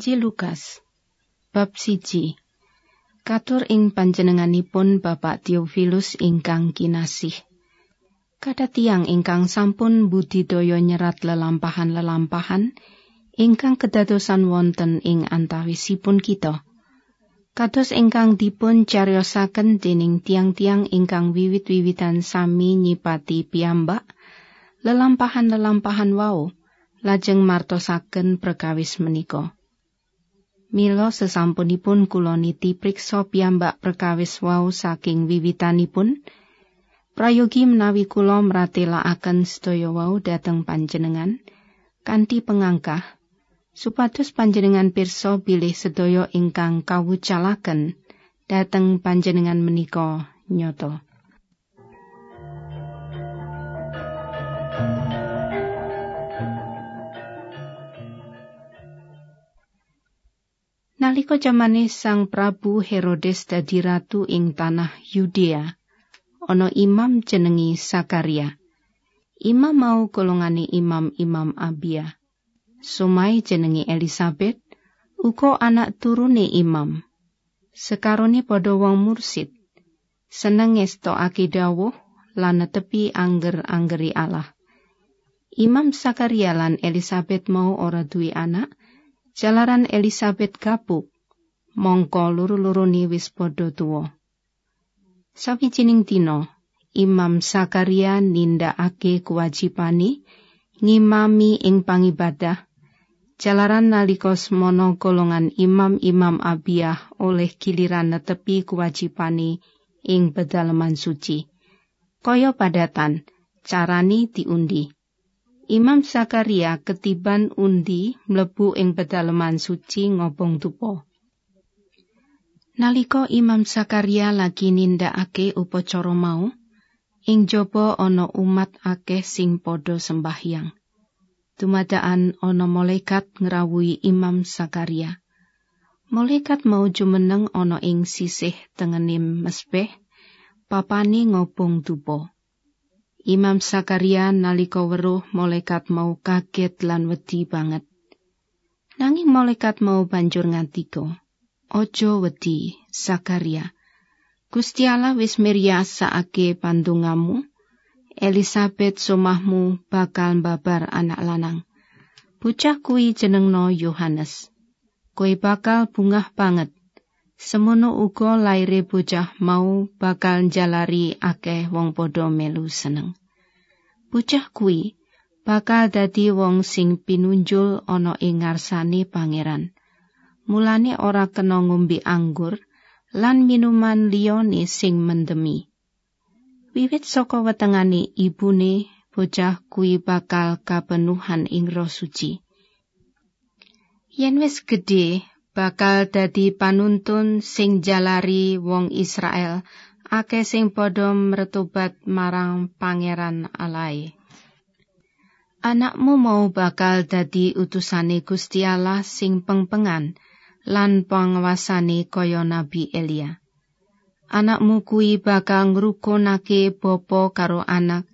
Injil Lukas. Bab siji. Katur ing panjenenganipun Bapak Theophilus ingkang kinasih. Kada tiang ingkang sampun budidaya nyerat lelampahan-lelampahan ingkang kedadosan wonten ing antawisipun kita. Kados ingkang dipun cariosaken dening tiang-tiang ingkang wiwit-wiwitan sami nyipati piyambak lelampahan-lelampahan wau lajeng martosaken perkawis menika. Milo sesampunipun kula niti priksa piyambak perkawis wau saking wiwitanipun, prayogi menawi kula mratelakaken sedaya wau dhateng panjenengan kanthi pengangkah supados panjenengan pirsa bilih sedaya ingkang kawucalaken dhateng panjenengan menika nyoto. Nalika jamane Sang Prabu Herodes dadi ratu ing tanah Yudea, ana imam jenengi Sakaria. Imam mau golongane imam-imam Abia. Sumai jenengi Elizabeth, uga anak turune imam. Sekarone padha wong mursid. Seneng ngestokake dawuh lan netepi angger-anggeri Allah. Imam Sakaria lan Elizabeth mau ora duwe anak, jalaran Elizabeth kapuk, mongko luru-luruni wis padha tuwa. Sawijining dina, Imam Sakaria nindakake kewajibane ngimami ing pangibadah. Jalaran nalika semono golongan imam-imam abiyah oleh giliran netepi kewajibane ing pedalaman suci. Kaya padatan, carani diundi. Imam Zakaria ketiban undi mlebu ing pedalaman suci ngobong tupo. Nalika Imam Zakaria lagi nindakake upacara mau, ing jaba ana umat akeh sing padha sembahyang. Dumadaan ana malaikat ngrawuhi Imam Zakaria. Malaikat mau jumeneng ana ing sisih tengene mesbeh, papane ngobong tupo. Imam Sakaria nalika weruh malaikat mau kaget lan wedi banget. Nanging malaikat mau banjur ngantiko. Ojo wedi, Sakaria. Gusti Allah wis miryasake pandungamu. Elizabeth somahmu bakal babar anak lanang. Bocah kuwi jenengno Yohanes. Kowe bakal bungah banget. Semono uga laire bocah mau bakal jalari akeh wong padha melu seneng. Bocah kuwi bakal dadi wong sing pinunjul ana ing ngarsane pangeran. Mulane ora kena ngombe anggur lan minuman liyane sing mendemi. Wiwit saka wetengane ibune, bocah kuwi bakal kapenuhan ing roh suci. Yen wis gedhe, bakal dadi panuntun sing jalari wong Israel akeh sing padha mretobat marang pangeran alai. Anakmu mau bakal dadi utusane Gusti Allah sing pengpengan lan pangwasane kaya Nabi Elia. Anakmu kuwi bakal ngrukunake bapa karo anak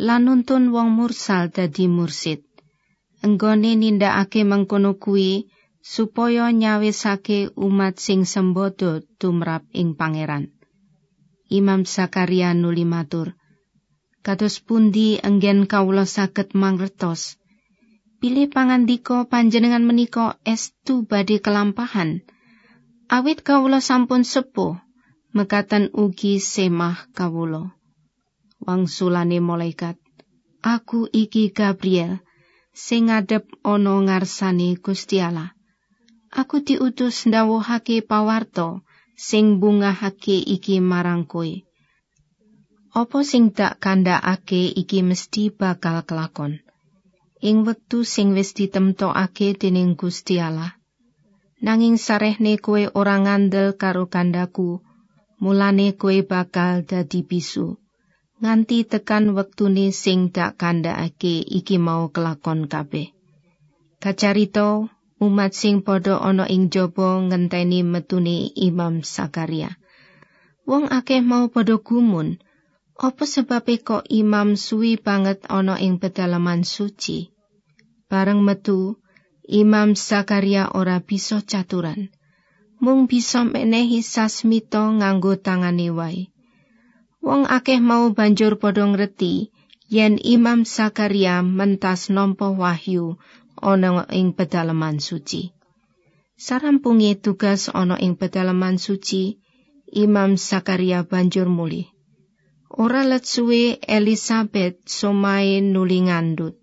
lan nuntun wong mursal dadi mursid. Enggone nindakake mengkono kuwi, supaya nyawisake umat sing sembodo tumrap ing pangeran. Imam Zakaria nuli matur, Kados pundi enggen kawula saged mangertos. Pilih pangandika panjenengan menika estu badhe kelampahan. Awit kawula sampun sepuh, mekatan ugi semah kawula. Wangsulane malaikat, Aku iki Gabriel, sing ngadep ana ngarsane Gusti Allah. aku diutus ndawuhake pawarto sing bungahake iki marang kowe. Apa sing tak kandhakake iki mesti bakal kelakon. Ing wektu sing wis ditemtokake dening Gusti Allah. Nanging sarehne kowe ora ngandel karo kandaku, mulane kowe bakal dadi bisu. Nganti tekan wektune sing tak kandhakake iki mau kelakon kabeh. Kacarito umat sing padha ana ing jaba ngenteni metune Imam Sakaria. Wong akeh mau padha gumun, apa sebabe kok imam suwi banget ana ing pedalaman suci? Bareng metu, Imam Zakaria ora bisa caturan. Mung bisa menehi sasmito nganggo tangane wae. Wong akeh mau banjur padha ngerti yen Imam Zakaria mentas nampa wahyu ana ing pedalaman suci. Sarampunge tugas ana ing pedalaman suci, Imam Zakaria banjur mulih. Ora let suwe Elizabeth somae nuli ngandut.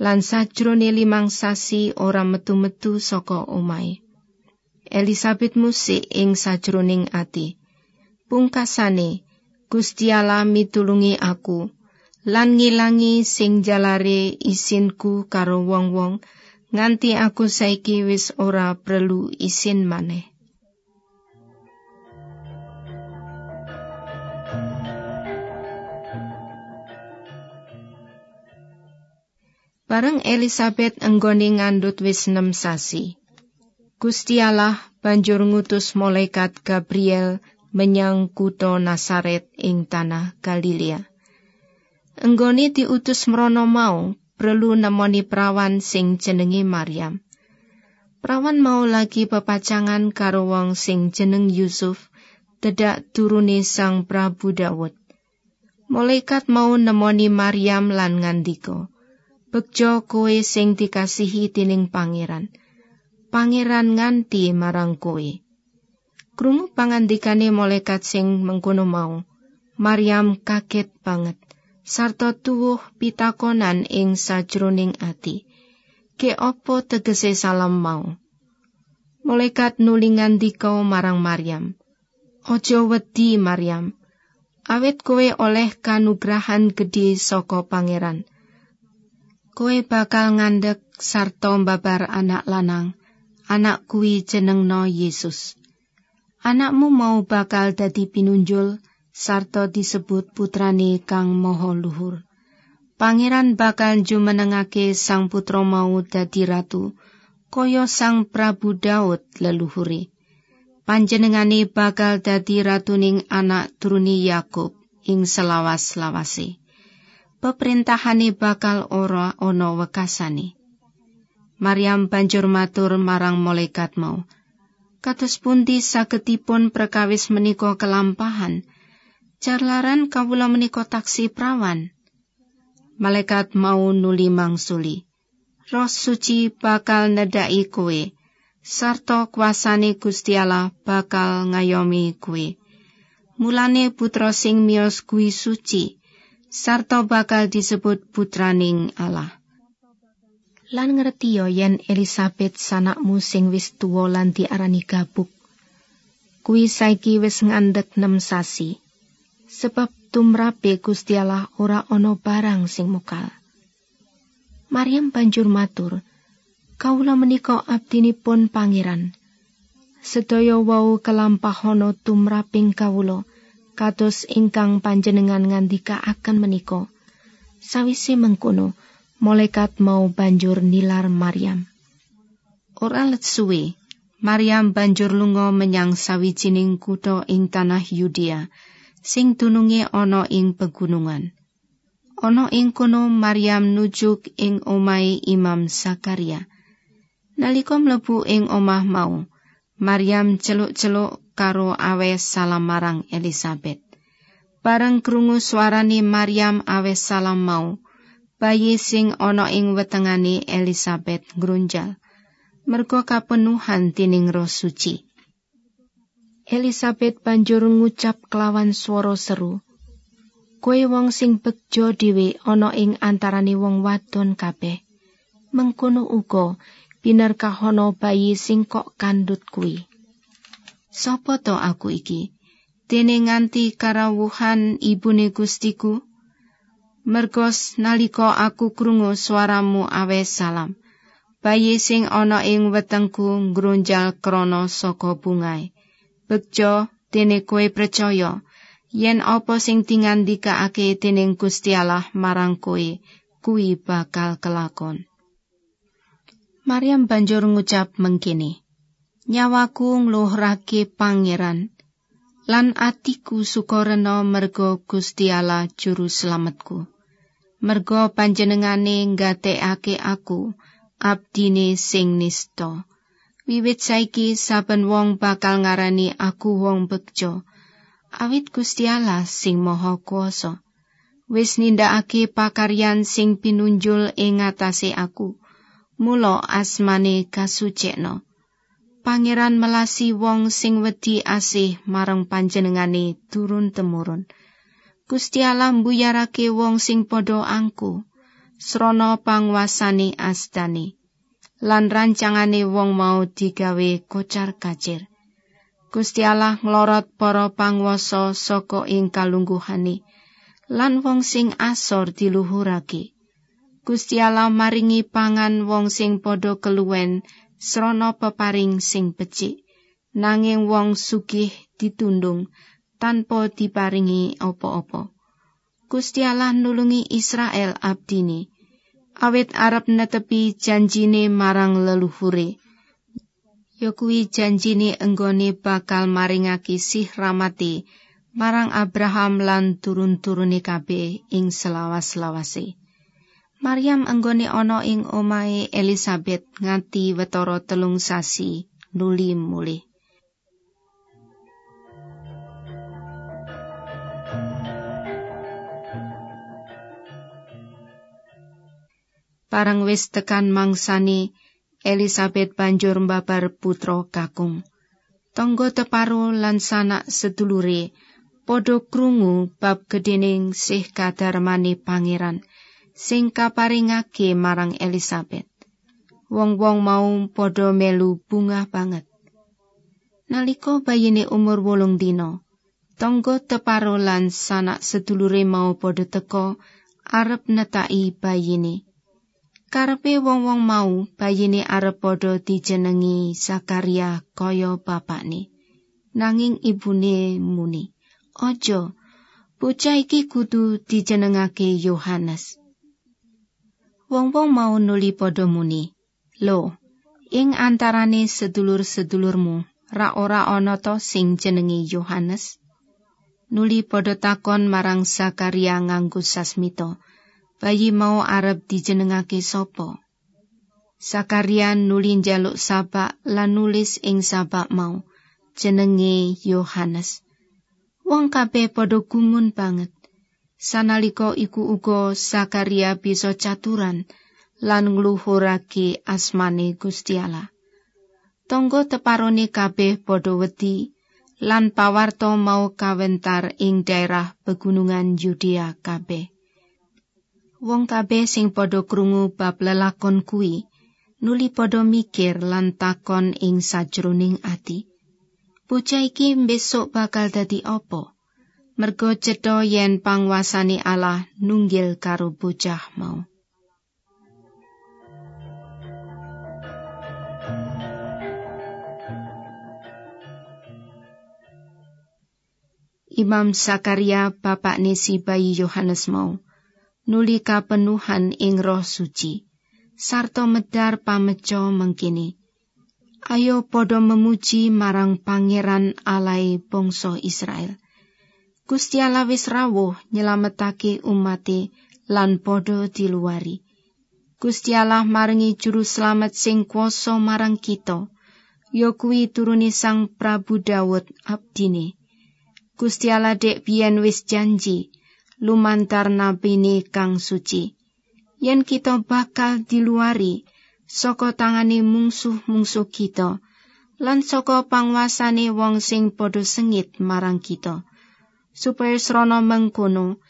Lan sajrone limang sasi ora metu-metu saka omahe. Elizabeth musik ing sajroning ati. Pungkasane, Gusti Allah mitulungi aku lan ngilangi sing jalare isinku karo wong-wong nganti aku saiki wis ora perlu isin maneh. Bareng Elizabeth enggone ngandut wis nem sasi. Gusti Allah banjur ngutus malaikat Gabriel menyang kutha Nasaret ing tanah Galilea. Enggone diutus mrono mau perlu nemoni prawan sing jenenge Maryam. Prawan mau lagi pepacangan karo wong sing jeneng Yusuf, tedak turune sang Prabu Dawud. Malaikat mau nemoni Maryam lan ngandika, Bekjo kowe sing dikasihi dening pangeran. Pangeran nganti marang kowe. Krungu pangandikane malaikat sing mengkono mau. Maryam kaget banget. Sarta tuwuh pitakonan ing sajroning ati. Ke opo tegese salam mau? Malaikat nulingan dikau marang Maryam. Ojo wedi Maryam. Awet kowe oleh kanugrahan gede saka pangeran. kowe bakal ngandhek sarta mbabar anak lanang anak kuwi jenengno Yesus anakmu mau bakal dadi pinunjul sarta disebut putrane kang maha luhur. Pangeran bakal jumenengake sang putra mau dadi ratu kaya sang Prabu Daud leluhure. Panjenengane bakal dadi ratuning anak turuni Yakub ing selawas-lawase. Peperintahane bakal ora ana wekasane. Maryam banjur matur marang malaikat mau, kados pundi sagedipun perkawis menika kelampahan, jarlaran kawula menika taksi prawan. Malaikat mau nuli mangsuli, roh suci bakal nedai kowe, sarta kuasane Gusti Allah bakal ngayomi kowe. Mulane putra sing miyos kuwi suci, sarta bakal disebut putraning Allah. Lan ngerti yo yen Elizabeth sanakmu sing wis tuwa lan diarani gabuk. Kuwi saiki wis ngandhek nem sasi. Sebab tumrape Gusti Allah ora ana barang sing mukal. Maryam banjur matur, "Kawula menika abdinipun pangeran. Sedaya wau kelampahono tumraping kawula." kados ingkang panjenengan ngandika akan menika. Sawise mengkono, malaikat mau banjur nilar Maryam. Ora let suwe, Maryam banjur lunga menyang sawijining kutha ing tanah Yudea, sing dununge ana ing pegunungan. Ana ing kono Maryam nujuk ing omahe Imam Zakaria. Nalika mlebu ing omah mau, Maryam celuk-celuk karo awes salam marang Elizabeth. Bareng krungu suarane Maryam awes salam mau, bayi sing ana ing wetengane Elizabeth grunjal. Mergo kapenuhan tining roh suci. Elizabeth banjur ngucap kelawan swara seru. Kowe wong sing bejo dhewe ana ing antarane wong wadon kabeh. Mengkono uga binerkahono bayi sing kok kandut kuwi. Sopo to aku iki? Dene nganti karawuhan ibune gustiku? Mergos nalika aku krungu suaramu awe salam. Bayi sing ana ing wetengku ngrunjal krana saka bungae. Bejo dene kowe percaya yen apa sing dingandikaake dening Gusti Allah marang kowe kuwi bakal kelakon. Maryam banjur ngucap mengkini. nyawaku ngluhrake pangeran lan atiku sukarena merga Gusti Allah juru slametku merga panjenengane ngatekake aku abdine sing nista. Wiwit saiki saben wong bakal ngarani aku wong bekjo. Awit Gusti Allah sing Maha Kuwasa wis nindakake pakaryan sing pinunjul ing ngatasé aku. Mula asmane kasucikna. Pangeran melasi wong sing wedi asih marang panjenengane turun temurun. Gusti Allah mbuyarake wong sing padha angku. Srana pangwasane astane. Lan rancangane wong mau digawe kocar kacir. Gusti Allah nglorot para pangwasa saka ing kalungguhane. Lan wong sing asor diluhurake. Gusti Allah maringi pangan wong sing padha keluwen srana peparing sing becik. Nanging wong sugih ditundung tanpa diparingi apa-apa. Gusti Allah nulungi Israel abdini. Awit arep netepi janjine marang leluhure. Ya kuwi janjine enggone bakal maringaki sih ramati marang Abraham lan turun-turune kabeh ing selawas-lawase. Maryam anggone ana ing omahe Elizabeth nganti wetara telung sasi nuli mulih. Parang wis tekan mangsani Elizabeth banjur mbabar putra kakung. Tonggo teparo lan sanak sedulure padha krungu bab gedening sih kadarmane pangeran. sing kaparingake marang Elizabeth. Wong-wong mau padha melu bungah banget. Nalika bayine umur wolung dina, tonggo teparo lan sanak sedulure mau padha teka arep netaki bayine. Karepe wong-wong mau bayine arep padha dijenengi Zakaria kaya bapakne. Nanging ibune muni, "Aja, bocah iki kudu dijenengake Yohanes." Wong-wong mau nuli padha muni, "Lo, ing antarane sedulur-sedulurmu, ra ora ana to sing jenenge Yohanes?" Nuli padha takon marang Zakaria nganggo sasmita, "Bayi mau arep dijenengake sapa?" Zakaria nuli njaluk sabak lan nulis ing sabak mau, jenenge Yohanes. Wong kabeh padha gumun banget. Sanalika iku uga Zakaria bisa caturan lan ngluhurake asmane Gusti Allah. Tonggo teparone kabeh padha wedi lan pawarto mau kawentar ing daerah pegunungan Yudea kabeh. Wong kabeh sing padha krungu bab lelakon kuwi nuli padha mikir lan takon ing sajroning ati. Bocah iki besok bakal dadi apa? mergo cetha yen pangwasane Allah nunggil karo bocah mau. Imam Sakaria bapak nesi bayi Yohanes mau nuli kapenuhan ing roh suci sarta medar pameco mengkini ayo podo memuji marang pangeran alai bangsa Israel Gusti Allah wis rawuh nyelametake umate lan padha diluari. Gusti Allah maringi juru slamet sing kuasa marang kita. Ya kuwi Sang Prabu Daud abdine. Gusti Allah dek biyen wis janji lumantar nabine kang suci. Yen kita bakal diluari saka tangane mungsuh-mungsuh kita lan saka pangwasane wong sing padha sengit marang kita. supaya srana mengkono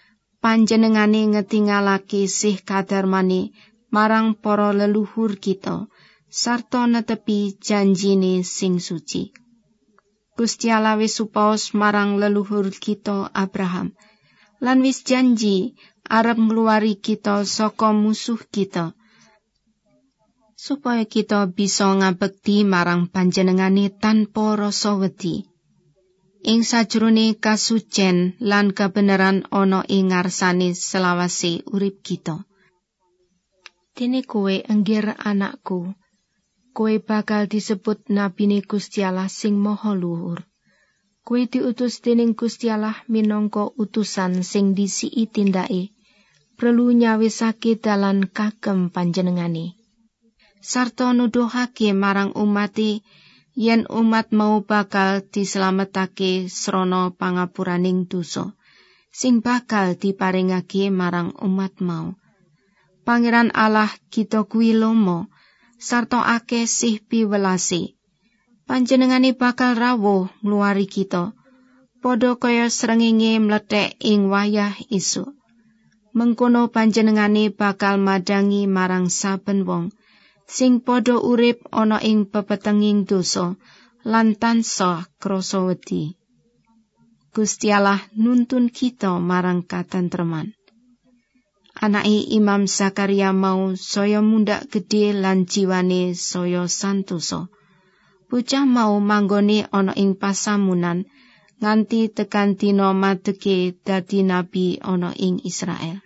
panjenengane ngetingalake sih kadarmane marang para leluhur kita sarta netepi janjine sing suci. Gusti Allah wis supaos marang leluhur kita Abraham lan wis janji arep ngluari kita saka musuh kita supaya kita bisa ngabekti marang panjenengane tanpa rasa wedi. ing sajrone kasucen lan kebenaran ana ing ngarsane selawase urip kita. Dene kowe enggir anakku, kowe bakal disebut nabine Gusti Allah sing maha luhur. Kowe diutus dening Gusti Allah minangka utusan sing disiki tindake, perlu nyawisake dalan kagem panjenengane. sarta nuduhake marang umati yen umat mau bakal dislametake srana pangapuraning dosa sing bakal diparingake marang umat mau. Pangeran Allah kita kuwi lomo sarta akeh sih piwelasi. Panjenengane bakal rawuh ngluari kita. Padha kaya srengenge mlethek ing wayah isuk. Mengkono panjenengane bakal madangi marang saben wong sing padha urip ana ing pepetenging dosa lan tansah krasa wedi. Gusti Allah nuntun kita marang katentreman. Anake Imam Zakaria mau saya mundak gedhe lan jiwane saya santosa. Bocah mau manggone ana ing pasamunan nganti tekan dina madege dadi nabi ana ing Israel.